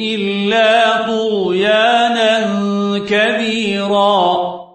إلا طغيانا كبيرا.